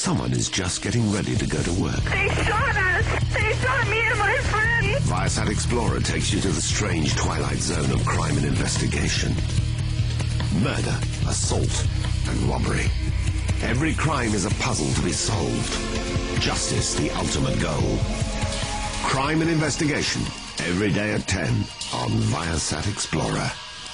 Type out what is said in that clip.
Someone is just getting ready to go to work. They shot us! They shot me and my friend! Viasat Explorer takes you to the strange twilight zone of crime and investigation. Murder, assault, and robbery. Every crime is a puzzle to be solved. Justice, the ultimate goal. Crime and investigation, every day at 10 on Viasat Explorer.